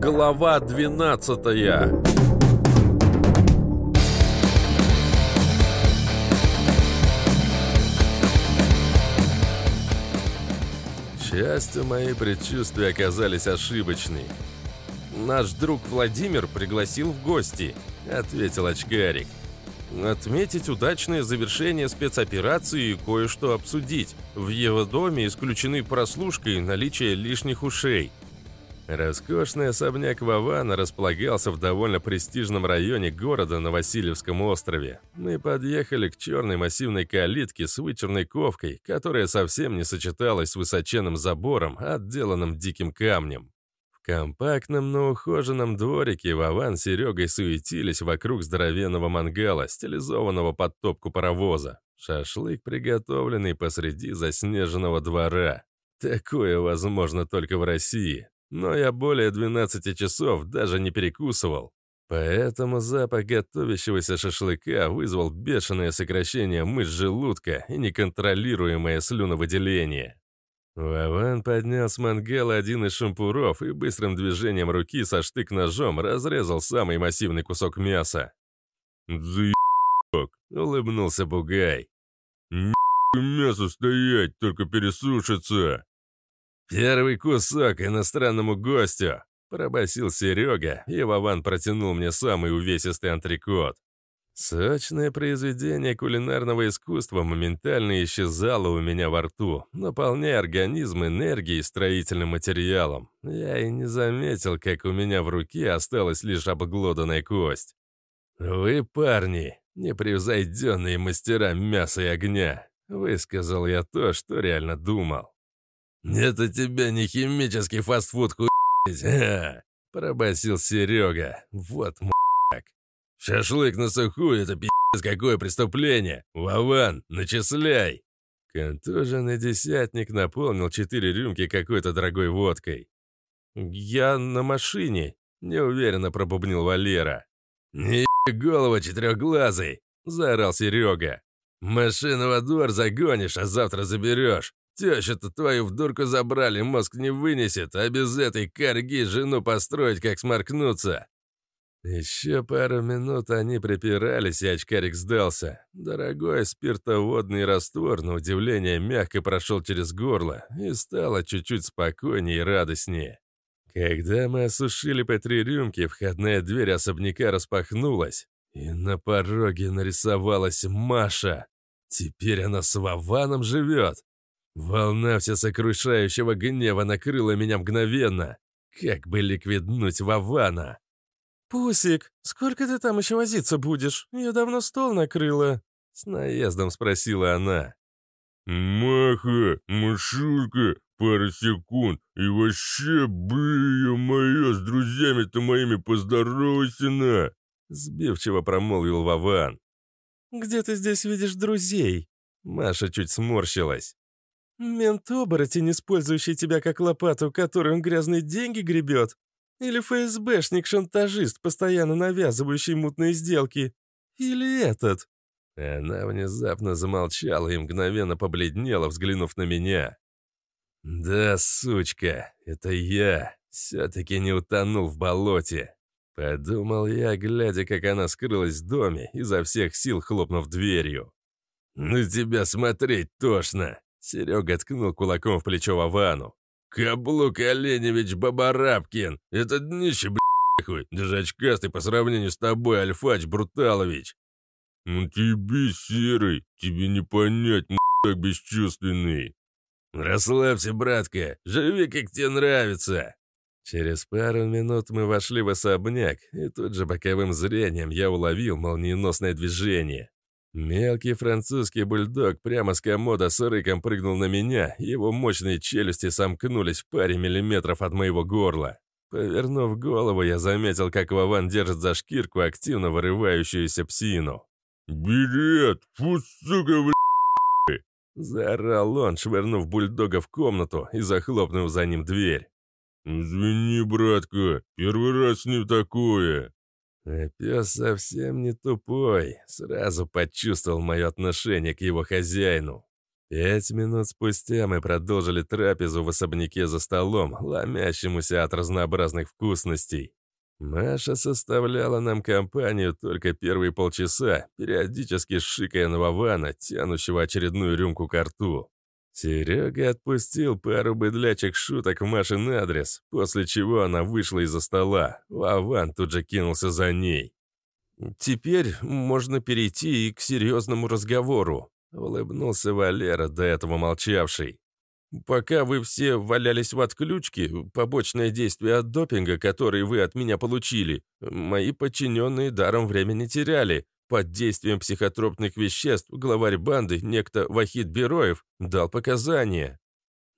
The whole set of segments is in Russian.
Глава 12 К счастью, мои предчувствия оказались ошибочны. «Наш друг Владимир пригласил в гости», — ответил очкарик. «Отметить удачное завершение спецоперации и кое-что обсудить. В его доме исключены прослушка и наличие лишних ушей». Роскошный особняк Вавана располагался в довольно престижном районе города на Васильевском острове. Мы подъехали к черной массивной калитке с вычурной ковкой, которая совсем не сочеталась с высоченным забором, отделанным диким камнем. Компактном, но ухоженном дворике Вован с Серегой суетились вокруг здоровенного мангала, стилизованного под топку паровоза. Шашлык, приготовленный посреди заснеженного двора. Такое возможно только в России. Но я более 12 часов даже не перекусывал. Поэтому запах готовящегося шашлыка вызвал бешеное сокращение мышц желудка и неконтролируемое слюновыделение. Вован поднял с мангала один из шампуров и быстрым движением руки со штык-ножом разрезал самый массивный кусок мяса. «Заебок!» — улыбнулся Бугай. мясо стоять, только пересушится!» «Первый кусок иностранному гостю!» – пробасил Серега, и Вован протянул мне самый увесистый антрикот. Сочное произведение кулинарного искусства моментально исчезало у меня во рту, наполняя организм энергией и строительным материалом. Я и не заметил, как у меня в руке осталась лишь обглоданная кость. «Вы, парни, непревзойденные мастера мяса и огня», — высказал я то, что реально думал. «Это тебя не химический фастфуд хуй***ть, а!» — пробасил Серега. «Вот м***к. Шашлык на сухую — это пи***ц какое преступление! Вован, начисляй!» Контуженный десятник наполнил четыре рюмки какой-то дорогой водкой. «Я на машине», — неуверенно пробубнил Валера. «Не голова четырехглазый!» — заорал Серега. «Машину во двор загонишь, а завтра заберешь. Тещу-то твою в дурку забрали, мозг не вынесет, а без этой корги жену построить, как сморкнуться. Еще пару минут они припирались, и очкарик сдался. Дорогой спиртоводный раствор, на удивление, мягко прошел через горло, и стало чуть-чуть спокойнее и радостнее. Когда мы осушили по три рюмки, входная дверь особняка распахнулась, и на пороге нарисовалась Маша. Теперь она с Вованом живет. Волна всесокрушающего гнева накрыла меня мгновенно. Как бы ликвиднуть Вавана? «Пусик, сколько ты там еще возиться будешь? Я давно стол накрыла», — с наездом спросила она. «Маха, Машулька, пара секунд, и вообще, блин, моя, с друзьями-то моими поздоровайся на!» Сбивчиво промолвил Вован. «Где ты здесь видишь друзей?» Маша чуть сморщилась. «Мент-оборотень, использующий тебя как лопату, которой он грязные деньги гребет? Или ФСБшник-шантажист, постоянно навязывающий мутные сделки? Или этот?» Она внезапно замолчала и мгновенно побледнела, взглянув на меня. «Да, сучка, это я. Все-таки не утонул в болоте». Подумал я, глядя, как она скрылась в доме, изо всех сил хлопнув дверью. «На тебя смотреть тошно!» Серега ткнул кулаком в плечо Вовану. «Каблук Оленевич Бабарабкин! Это днище, блядь, даже очкастый по сравнению с тобой, Альфач Бруталович!» «Ну тебе, Серый, тебе не понять, так бесчувственный!» «Расслабься, братка, живи, как тебе нравится!» Через пару минут мы вошли в особняк, и тут же боковым зрением я уловил молниеносное движение. Мелкий французский бульдог прямо с комода с рыком прыгнул на меня, его мощные челюсти сомкнулись в паре миллиметров от моего горла. Повернув голову, я заметил, как Вован держит за шкирку активно вырывающуюся псину. «Берет! Фу, сука, бля!» Заорал он, швырнув бульдога в комнату и захлопнув за ним дверь. «Извини, братка, первый раз ним такое!» А пес совсем не тупой, сразу почувствовал мое отношение к его хозяину. Пять минут спустя мы продолжили трапезу в особняке за столом, ломящемуся от разнообразных вкусностей. Маша составляла нам компанию только первые полчаса, периодически шикая на Вована, тянущего очередную рюмку к рту. Серега отпустил пару быдлячих шуток в Машин адрес, после чего она вышла из-за стола. Вован тут же кинулся за ней. «Теперь можно перейти и к серьезному разговору», Улыбнулся Валера, до этого молчавший. «Пока вы все валялись в отключке, побочное действие от допинга, который вы от меня получили, мои подчиненные даром времени теряли. Под действием психотропных веществ главарь банды, некто Вахид Бероев, дал показания».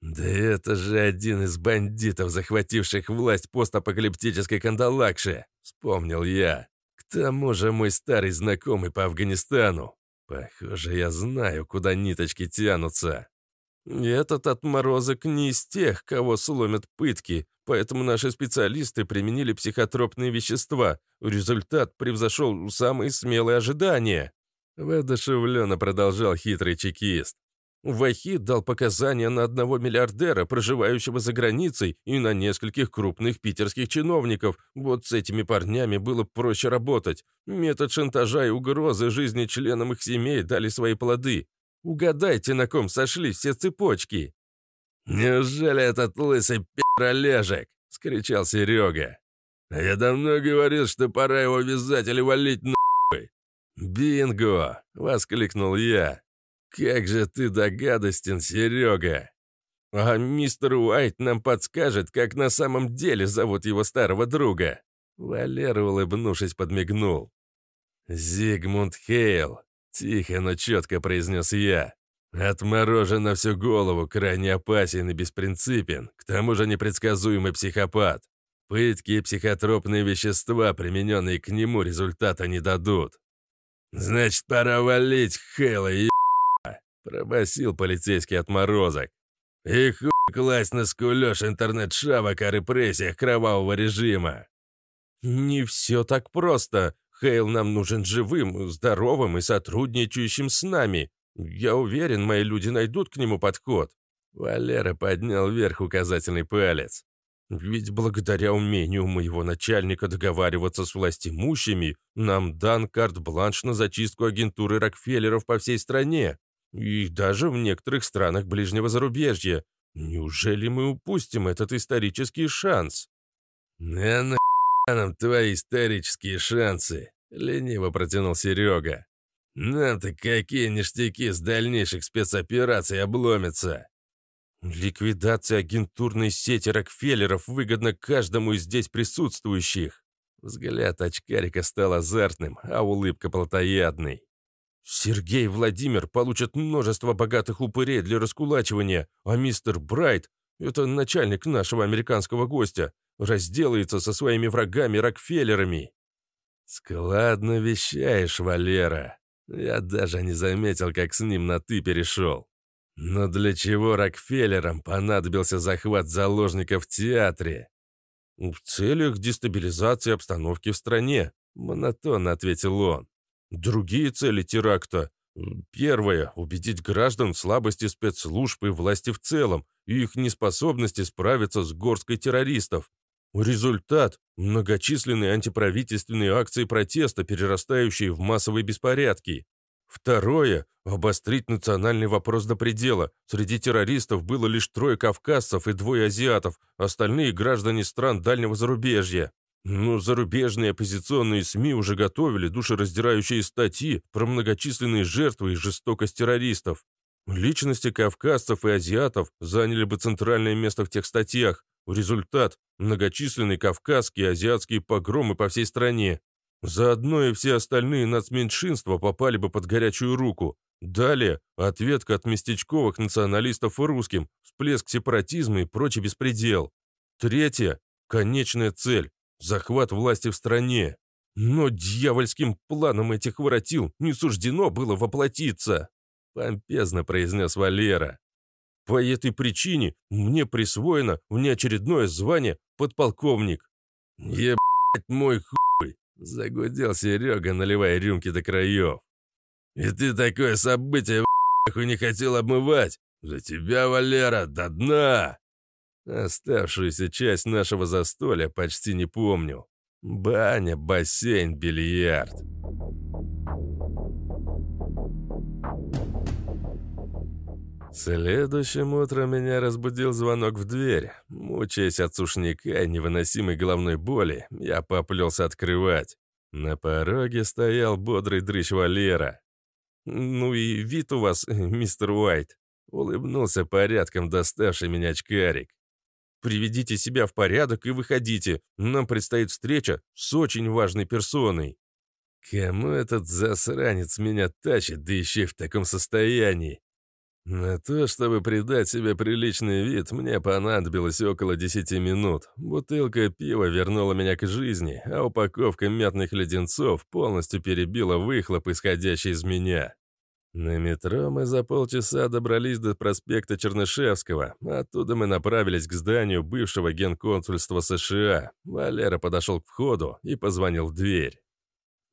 «Да это же один из бандитов, захвативших власть постапокалиптической Кандалакши», — вспомнил я. «К тому же мой старый знакомый по Афганистану. Похоже, я знаю, куда ниточки тянутся. Этот отморозок не из тех, кого сломят пытки, поэтому наши специалисты применили психотропные вещества. Результат превзошел самые смелые ожидания. Воодушевленно продолжал хитрый чекист. Вахид дал показания на одного миллиардера, проживающего за границей, и на нескольких крупных питерских чиновников. Вот с этими парнями было проще работать. Метод шантажа и угрозы жизни членам их семей дали свои плоды. Угадайте, на ком сошли все цепочки. «Неужели этот лысый пи*** Олежек?» — скричал Серега. «Я давно говорил, что пора его вязать или валить нахуй». «Бинго!» — воскликнул я. «Как же ты догадостен, Серега!» «А мистер Уайт нам подскажет, как на самом деле зовут его старого друга!» Валера, улыбнувшись, подмигнул. «Зигмунд Хейл!» — тихо, но четко произнес я. «Отморожен на всю голову, крайне опасен и беспринципен, к тому же непредсказуемый психопат. Пытки и психотропные вещества, примененные к нему, результата не дадут. Значит, пора валить Хейла и Пробасил полицейский отморозок. И хуй класть на скулёж интернет-шавок о репрессиях кровавого режима. Не все так просто. Хейл нам нужен живым, здоровым и сотрудничающим с нами. Я уверен, мои люди найдут к нему подход. Валера поднял вверх указательный палец. Ведь благодаря умению моего начальника договариваться с властимущими, нам дан карт-бланш на зачистку агентуры Рокфеллеров по всей стране. И даже в некоторых странах ближнего зарубежья. Неужели мы упустим этот исторический шанс? «На на нам твои исторические шансы», — лениво протянул Серега. «Нам-то какие ништяки с дальнейших спецопераций обломятся?» «Ликвидация агентурной сети Рокфеллеров выгодна каждому из здесь присутствующих». Взгляд очкарика стал азартным, а улыбка плотоядной. Сергей и Владимир получат множество богатых упырей для раскулачивания, а мистер Брайт, это начальник нашего американского гостя, разделается со своими врагами Рокфеллерами. Складно вещаешь, Валера. Я даже не заметил, как с ним на «ты» перешел. Но для чего Рокфеллерам понадобился захват заложников в театре? В целях дестабилизации обстановки в стране, монотонно ответил он. Другие цели теракта. Первое – убедить граждан в слабости спецслужб и власти в целом и их неспособности справиться с горской террористов. Результат – многочисленные антиправительственные акции протеста, перерастающие в массовые беспорядки. Второе – обострить национальный вопрос до предела. Среди террористов было лишь трое кавказцев и двое азиатов, остальные граждане стран дальнего зарубежья. Но зарубежные оппозиционные СМИ уже готовили душераздирающие статьи про многочисленные жертвы и жестокость террористов. Личности кавказцев и азиатов заняли бы центральное место в тех статьях. Результат – многочисленные кавказские и азиатские погромы по всей стране. Заодно и все остальные нацменьшинства попали бы под горячую руку. Далее – ответка от местечковых националистов и русским, всплеск сепаратизма и прочий беспредел. Третье – конечная цель захват власти в стране. Но дьявольским планом этих воротил не суждено было воплотиться, помпезно произнес Валера. По этой причине мне присвоено внеочередное звание подполковник. Ебать мой хуй, загудел Серега, наливая рюмки до краев. И ты такое событие нахуй не хотел обмывать? За тебя, Валера, до дна!» Оставшуюся часть нашего застолья почти не помню. Баня, бассейн, бильярд. Следующим утром меня разбудил звонок в дверь. Мучаясь от сушняка и невыносимой головной боли, я поплелся открывать. На пороге стоял бодрый дрыщ Валера. «Ну и вид у вас, мистер Уайт», — улыбнулся порядком доставший меня очкарик. «Приведите себя в порядок и выходите. Нам предстоит встреча с очень важной персоной». «Кому этот засранец меня тащит, да еще в таком состоянии?» На то, чтобы придать себе приличный вид, мне понадобилось около 10 минут. Бутылка пива вернула меня к жизни, а упаковка мятных леденцов полностью перебила выхлоп, исходящий из меня. На метро мы за полчаса добрались до проспекта Чернышевского. Оттуда мы направились к зданию бывшего генконсульства США. Валера подошел к входу и позвонил в дверь.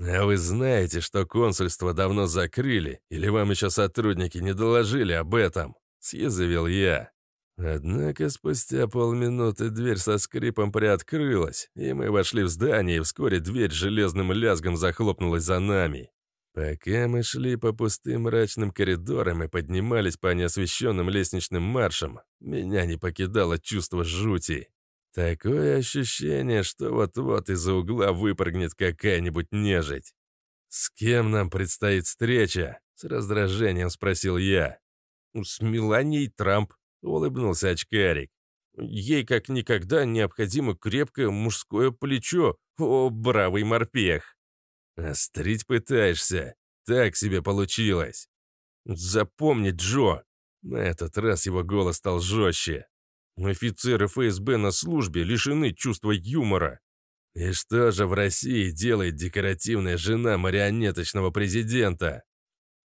«А вы знаете, что консульство давно закрыли, или вам еще сотрудники не доложили об этом?» — съязвил я. Однако спустя полминуты дверь со скрипом приоткрылась, и мы вошли в здание, и вскоре дверь железным лязгом захлопнулась за нами. Пока мы шли по пустым мрачным коридорам и поднимались по неосвещенным лестничным маршам, меня не покидало чувство жути. Такое ощущение, что вот-вот из-за угла выпрыгнет какая-нибудь нежить. «С кем нам предстоит встреча?» — с раздражением спросил я. «С Меланией Трамп», — улыбнулся очкарик. «Ей как никогда необходимо крепкое мужское плечо. О, бравый морпех!» «Острить пытаешься? Так себе получилось!» «Запомни, Джо!» На этот раз его голос стал жестче. Офицеры ФСБ на службе лишены чувства юмора. И что же в России делает декоративная жена марионеточного президента?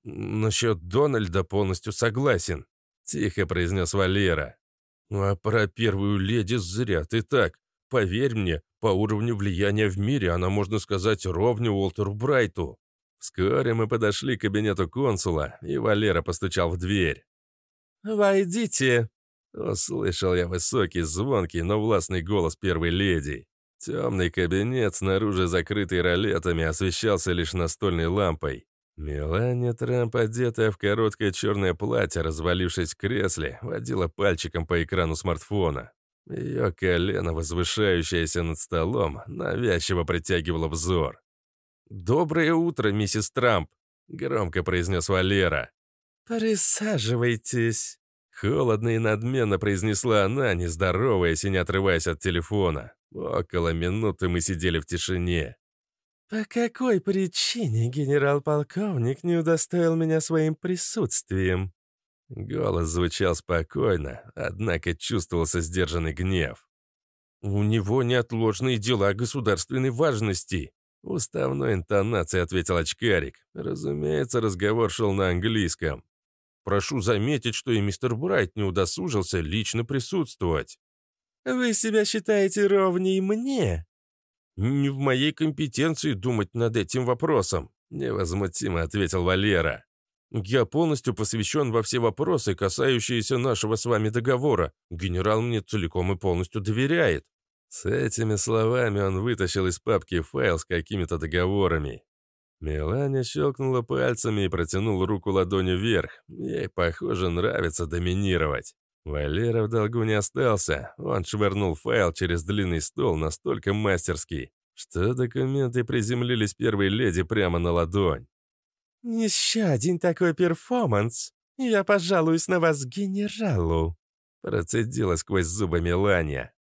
Насчет Дональда полностью согласен, тихо произнес Валера. А про первую леди зря ты так. Поверь мне, по уровню влияния в мире она, можно сказать, ровня Уолтеру Брайту. Вскоре мы подошли к кабинету консула, и Валера постучал в дверь. «Войдите», Услышал я высокий, звонкий, но властный голос первой леди. Темный кабинет, снаружи закрытый ролетами, освещался лишь настольной лампой. Мелания Трамп, одетая в короткое черное платье, развалившись в кресле, водила пальчиком по экрану смартфона. Ее колено, возвышающееся над столом, навязчиво притягивало взор. «Доброе утро, миссис Трамп!» — громко произнес Валера. «Присаживайтесь!» Холодно и надменно произнесла она, не здороваясь и не отрываясь от телефона. Около минуты мы сидели в тишине. «По какой причине генерал-полковник не удостоил меня своим присутствием?» Голос звучал спокойно, однако чувствовался сдержанный гнев. «У него неотложные дела государственной важности», — уставной интонацией ответил очкарик. Разумеется, разговор шел на английском. Прошу заметить, что и мистер Брайт не удосужился лично присутствовать. «Вы себя считаете ровней мне?» «Не в моей компетенции думать над этим вопросом», — невозмутимо ответил Валера. «Я полностью посвящен во все вопросы, касающиеся нашего с вами договора. Генерал мне целиком и полностью доверяет». С этими словами он вытащил из папки файл с какими-то договорами. Мелания щелкнула пальцами и протянул руку ладонью вверх. Ей, похоже, нравится доминировать. Валера в долгу не остался. Он швырнул файл через длинный стол настолько мастерский, что документы приземлились первой леди прямо на ладонь. «Еще один такой перформанс. Я пожалуюсь на вас генералу», процедила сквозь зубы Мелания.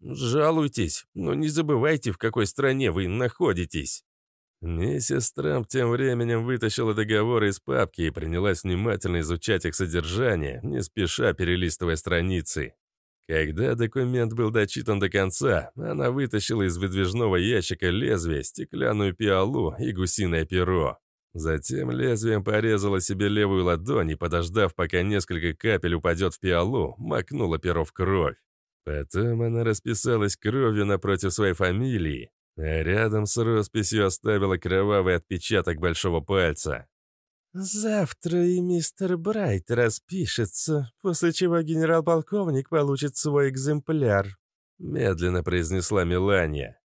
«Жалуйтесь, но не забывайте, в какой стране вы находитесь». Миссис Трамп тем временем вытащила договоры из папки и принялась внимательно изучать их содержание, не спеша перелистывая страницы. Когда документ был дочитан до конца, она вытащила из выдвижного ящика лезвие, стеклянную пиалу и гусиное перо. Затем лезвием порезала себе левую ладонь и, подождав, пока несколько капель упадет в пиалу, макнула перо в кровь. Потом она расписалась кровью напротив своей фамилии, рядом с росписью оставила кровавый отпечаток большого пальца. Завтра и мистер Брайт распишется, после чего генерал-полковник получит свой экземпляр», медленно произнесла Мелания.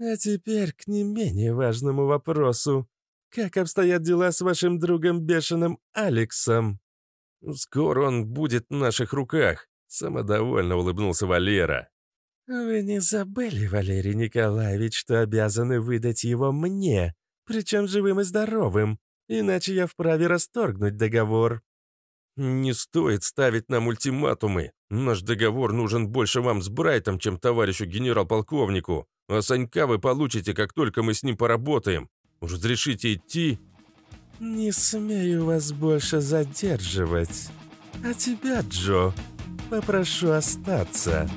«А теперь к не менее важному вопросу. Как обстоят дела с вашим другом бешеным Алексом?» «Скоро он будет в наших руках», — самодовольно улыбнулся Валера. «Вы не забыли, Валерий Николаевич, что обязаны выдать его мне, причем живым и здоровым, иначе я вправе расторгнуть договор». «Не стоит ставить нам ультиматумы. Наш договор нужен больше вам с Брайтом, чем товарищу генерал-полковнику. А Санька вы получите, как только мы с ним поработаем. Разрешите идти?» «Не смею вас больше задерживать. А тебя, Джо, попрошу остаться».